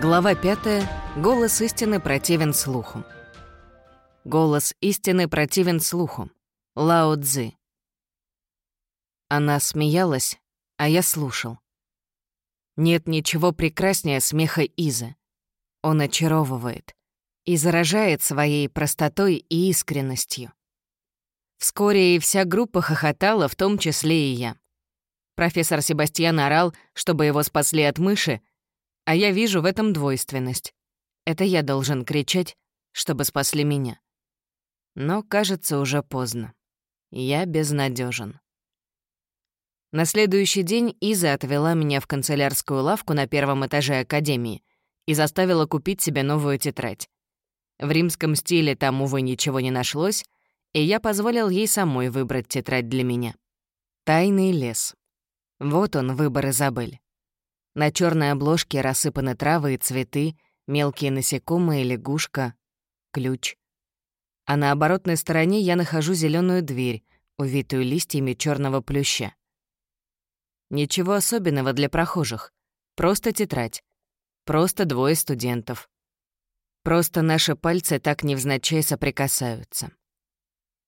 Глава 5. Голос истины противен слуху. Голос истины противен слуху. Лао Цзы. Она смеялась, а я слушал. Нет ничего прекраснее смеха Изы. Он очаровывает и заражает своей простотой и искренностью. Вскоре и вся группа хохотала, в том числе и я. Профессор Себастьян орал, чтобы его спасли от мыши, а я вижу в этом двойственность. Это я должен кричать, чтобы спасли меня. Но, кажется, уже поздно. Я безнадежен. На следующий день Иза отвела меня в канцелярскую лавку на первом этаже Академии и заставила купить себе новую тетрадь. В римском стиле там, увы, ничего не нашлось, и я позволил ей самой выбрать тетрадь для меня. «Тайный лес». Вот он, выбор Изабель. На черной обложке рассыпаны травы и цветы, мелкие насекомые, лягушка, ключ. А на оборотной стороне я нахожу зеленую дверь, увитую листьями черного плюща. Ничего особенного для прохожих. Просто тетрадь. Просто двое студентов. Просто наши пальцы так невзначай соприкасаются.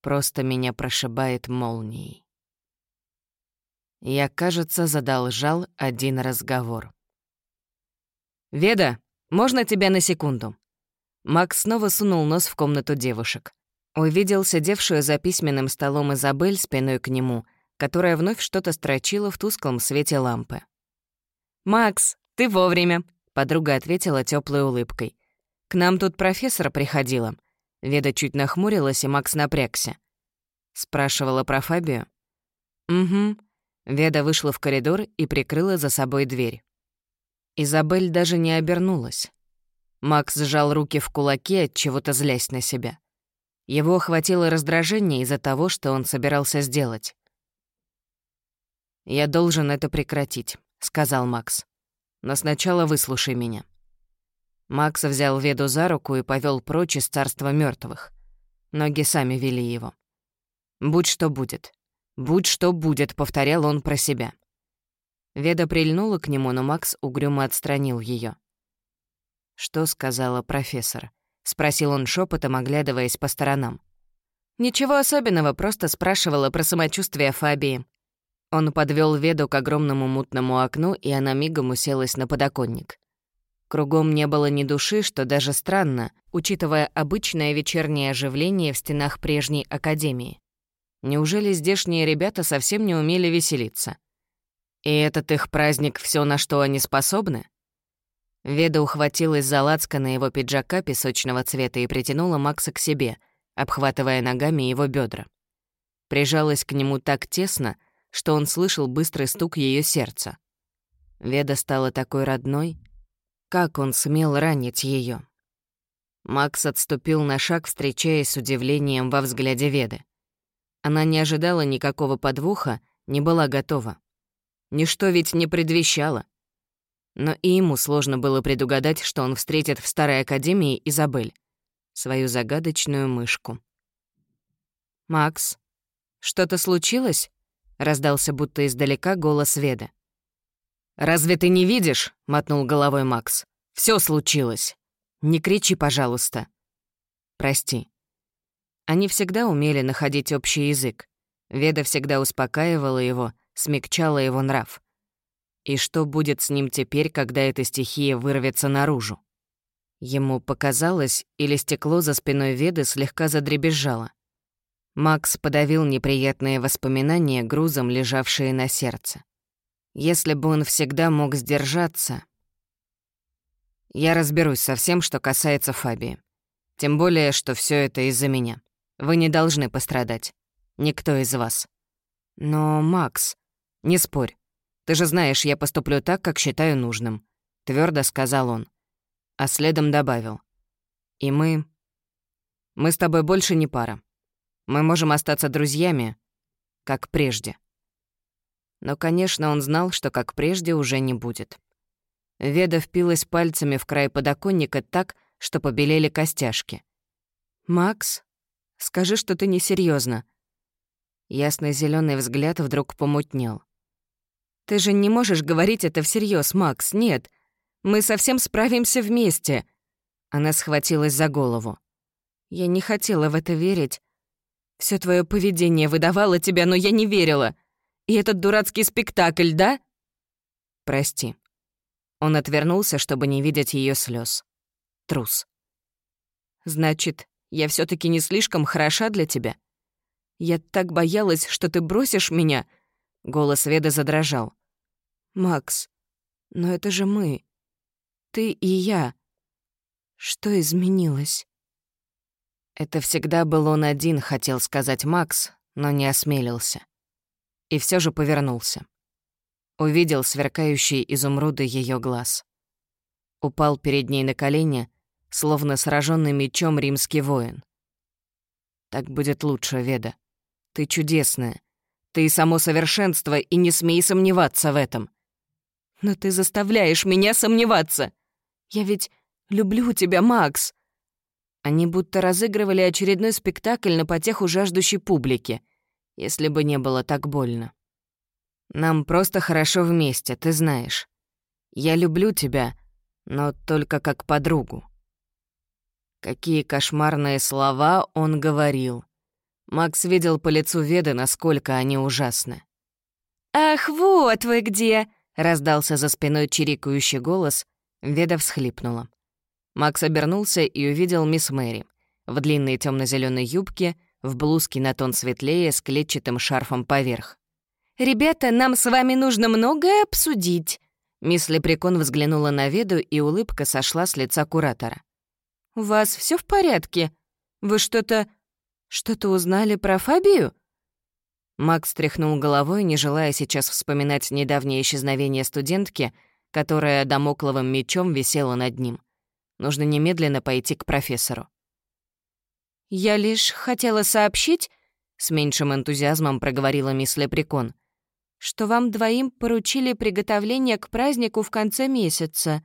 Просто меня прошибает молнией. Я, кажется, задолжал один разговор. «Веда, можно тебя на секунду?» Макс снова сунул нос в комнату девушек. Увидел сидевшую за письменным столом Изабель спиной к нему, которая вновь что-то строчила в тусклом свете лампы. «Макс, ты вовремя», — подруга ответила теплой улыбкой. «К нам тут профессор приходила». Веда чуть нахмурилась, и Макс напрягся. Спрашивала про Фабию. «Угу», Веда вышла в коридор и прикрыла за собой дверь. Изабель даже не обернулась. Макс сжал руки в кулаки, от чего-то злясь на себя. Его охватило раздражение из-за того, что он собирался сделать. «Я должен это прекратить», — сказал Макс. «Но сначала выслушай меня». Макс взял Веду за руку и повел прочь из царства мертвых. Ноги сами вели его. «Будь что будет. «Будь что будет», — повторял он про себя. Веда прильнула к нему, но Макс угрюмо отстранил ее. «Что сказала профессор?» — спросил он шепотом, оглядываясь по сторонам. «Ничего особенного, просто спрашивала про самочувствие Фабии». Он подвел Веду к огромному мутному окну, и она мигом уселась на подоконник. Кругом не было ни души, что даже странно, учитывая обычное вечернее оживление в стенах прежней академии. Неужели здешние ребята совсем не умели веселиться? И этот их праздник — все, на что они способны? Веда ухватилась за на его пиджака песочного цвета и притянула Макса к себе, обхватывая ногами его бедра. Прижалась к нему так тесно, что он слышал быстрый стук ее сердца. Веда стала такой родной. Как он смел ранить ее? Макс отступил на шаг, встречаясь с удивлением во взгляде Веды. Она не ожидала никакого подвоха, не была готова. Ничто ведь не предвещало. Но и ему сложно было предугадать, что он встретит в старой академии Изабель, свою загадочную мышку. «Макс, что-то случилось?» — раздался будто издалека голос Веды. «Разве ты не видишь?» — мотнул головой Макс. Все случилось. Не кричи, пожалуйста». «Прости», они всегда умели находить общий язык. Веда всегда успокаивала его, смягчала его нрав. И что будет с ним теперь, когда эта стихия вырвется наружу? Ему показалось, или стекло за спиной Веды слегка задребезжало. Макс подавил неприятные воспоминания грузом, лежавшие на сердце. Если бы он всегда мог сдержаться... Я разберусь со всем, что касается Фабии. Тем более, что все это из-за меня. Вы не должны пострадать. Никто из вас. Но, Макс, не спорь. Ты же знаешь, я поступлю так, как считаю нужным. Твердо сказал он. А следом добавил. И мы... Мы с тобой больше не пара. Мы можем остаться друзьями, как прежде. Но, конечно, он знал, что как прежде уже не будет. Веда впилась пальцами в край подоконника так, что побелели костяшки. «Макс?» Скажи, что ты несерьезно. Ясный зеленый взгляд вдруг помутнел. «Ты же не можешь говорить это всерьез, Макс, нет. Мы совсем справимся вместе». Она схватилась за голову. Я не хотела в это верить. Все твое поведение выдавало тебя, но я не верила. И этот дурацкий спектакль, да? Прости. Он отвернулся, чтобы не видеть ее слез. Трус. Значит, я все таки не слишком хороша для тебя? Я так боялась, что ты бросишь меня. Голос Веда задрожал. Макс, но это же мы. Ты и я. Что изменилось? Это всегда был он один, хотел сказать Макс, но не осмелился. И все же повернулся. Увидел сверкающие изумруды ее глаз. Упал перед ней на колени, словно сраженный мечом римский воин. «Так будет лучше, Веда. Ты чудесная. Ты само совершенство, и не смей сомневаться в этом. Но ты заставляешь меня сомневаться. Я ведь люблю тебя, Макс. Они будто разыгрывали очередной спектакль на потеху жаждущей публики, если бы не было так больно. Нам просто хорошо вместе, ты знаешь. Я люблю тебя, но только как подругу. Какие кошмарные слова он говорил. Макс видел по лицу Веды, насколько они ужасны. «Ах, вот вы где!» — раздался за спиной чирикающий голос. Веда всхлипнула. Макс обернулся и увидел мисс Мэри в длинной темно зеленой юбке, в блузке на тон светлее с клетчатым шарфом поверх. «Ребята, нам с вами нужно многое обсудить». Мисс Лепрекон взглянула на Веду, и улыбка сошла с лица куратора. «У вас все в порядке? Вы что-то... что-то узнали про Фабию?» Макс тряхнул головой, не желая сейчас вспоминать недавнее исчезновение студентки, которая домокловым мечом висела над ним. Нужно немедленно пойти к профессору. «Я лишь хотела сообщить», — с меньшим энтузиазмом проговорила мисс Лепрекон, «что вам двоим поручили приготовление к празднику в конце месяца.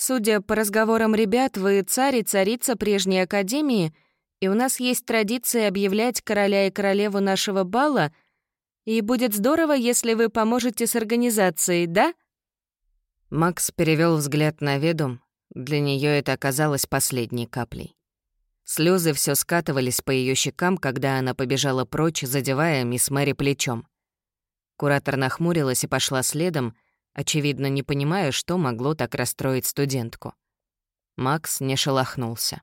Судя по разговорам ребят, вы царь и царица прежней академии, и у нас есть традиция объявлять короля и королеву нашего бала, и будет здорово, если вы поможете с организацией, да?» Макс перевел взгляд на ведум, для нее это оказалось последней каплей. Слезы все скатывались по ее щекам, когда она побежала прочь, задевая мисс Мэри плечом. Куратор нахмурилась и пошла следом, очевидно, не понимая, что могло так расстроить студентку. Макс не шелохнулся.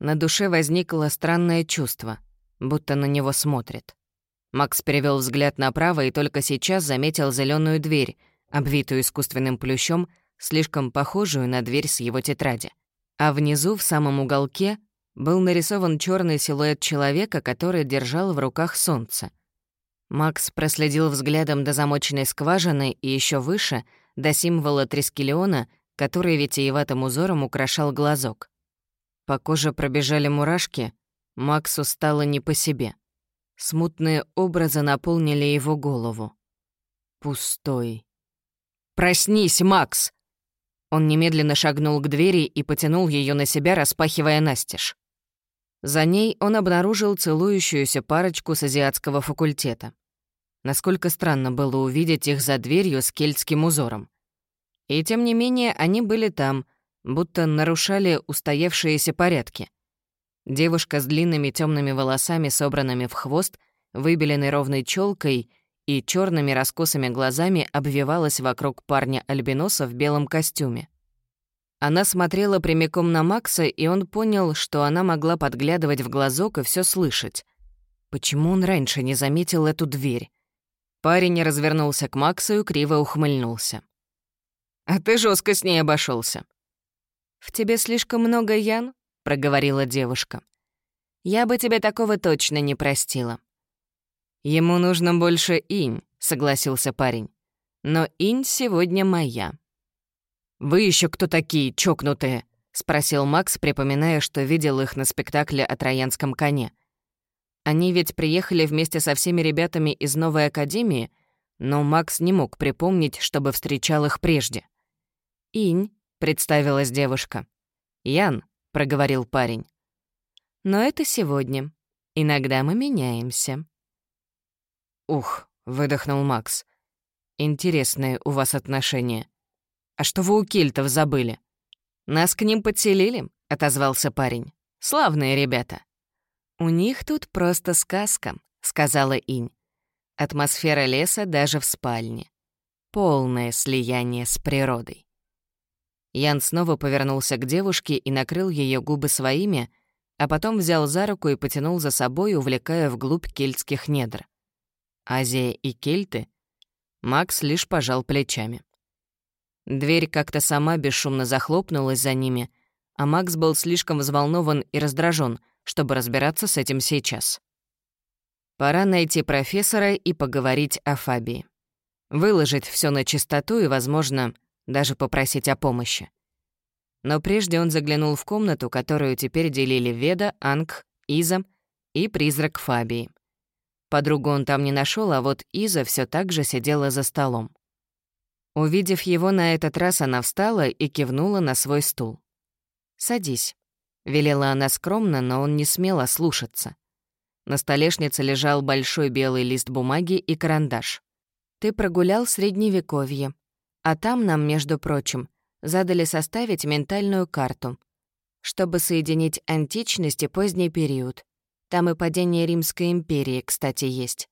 На душе возникло странное чувство, будто на него смотрят. Макс перевел взгляд направо и только сейчас заметил зеленую дверь, обвитую искусственным плющом, слишком похожую на дверь с его тетради. А внизу, в самом уголке, был нарисован черный силуэт человека, который держал в руках солнце. Макс проследил взглядом до замоченной скважины и еще выше, до символа Трискелиона, который витиеватым узором украшал глазок. По коже пробежали мурашки, Максу стало не по себе. Смутные образы наполнили его голову. Пустой. «Проснись, Макс!» Он немедленно шагнул к двери и потянул ее на себя, распахивая настежь. За ней он обнаружил целующуюся парочку с азиатского факультета. Насколько странно было увидеть их за дверью с кельтским узором. И тем не менее они были там, будто нарушали устоявшиеся порядки. Девушка с длинными темными волосами, собранными в хвост, выбеленной ровной челкой и черными раскосыми глазами обвивалась вокруг парня-альбиноса в белом костюме. Она смотрела прямиком на Макса, и он понял, что она могла подглядывать в глазок и все слышать. Почему он раньше не заметил эту дверь? Парень развернулся к Максу и криво ухмыльнулся. «А ты жестко с ней обошелся. «В тебе слишком много Ян?» — проговорила девушка. «Я бы тебе такого точно не простила». «Ему нужно больше инь», — согласился парень. «Но инь сегодня моя». «Вы еще кто такие, чокнутые?» — спросил Макс, припоминая, что видел их на спектакле о троянском коне. Они ведь приехали вместе со всеми ребятами из новой академии, но Макс не мог припомнить, чтобы встречал их прежде. «Инь», — представилась девушка. «Ян», — проговорил парень. «Но это сегодня. Иногда мы меняемся». «Ух», — выдохнул Макс. «Интересные у вас отношения. А что вы у кельтов забыли?» «Нас к ним подселили», — отозвался парень. «Славные ребята». «У них тут просто сказка», — сказала Инь. Атмосфера леса даже в спальне. Полное слияние с природой. Ян снова повернулся к девушке и накрыл ее губы своими, а потом взял за руку и потянул за собой, увлекая вглубь кельтских недр. Азия и кельты? Макс лишь пожал плечами. Дверь как-то сама бесшумно захлопнулась за ними, а Макс был слишком взволнован и раздражен, чтобы разбираться с этим сейчас. Пора найти профессора и поговорить о Фабии. Выложить все на чистоту и, возможно, даже попросить о помощи. Но прежде он заглянул в комнату, которую теперь делили Веда, Анг, Иза и призрак Фабии. Подругу он там не нашел, а вот Иза все так же сидела за столом. Увидев его на этот раз, она встала и кивнула на свой стул. «Садись», — велела она скромно, но он не смел ослушаться. На столешнице лежал большой белый лист бумаги и карандаш. «Ты прогулял Средневековье, а там нам, между прочим, задали составить ментальную карту, чтобы соединить античность и поздний период. Там и падение Римской империи, кстати, есть.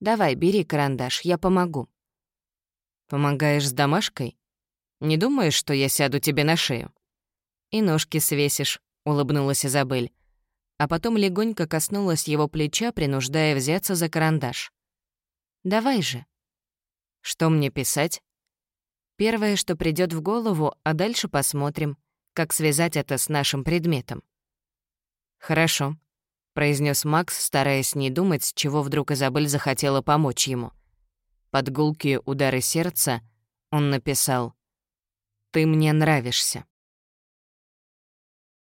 Давай, бери карандаш, я помогу». «Помогаешь с домашкой? Не думаешь, что я сяду тебе на шею?» «И ножки свесишь», — улыбнулась Изабель. А потом легонько коснулась его плеча, принуждая взяться за карандаш. «Давай же». «Что мне писать?» Первое, что придет в голову, а дальше посмотрим, как связать это с нашим предметом. «Хорошо», — произнес Макс, стараясь не думать, с чего вдруг Изабель захотела помочь ему. Под гулкие удары сердца он написал «Ты мне нравишься».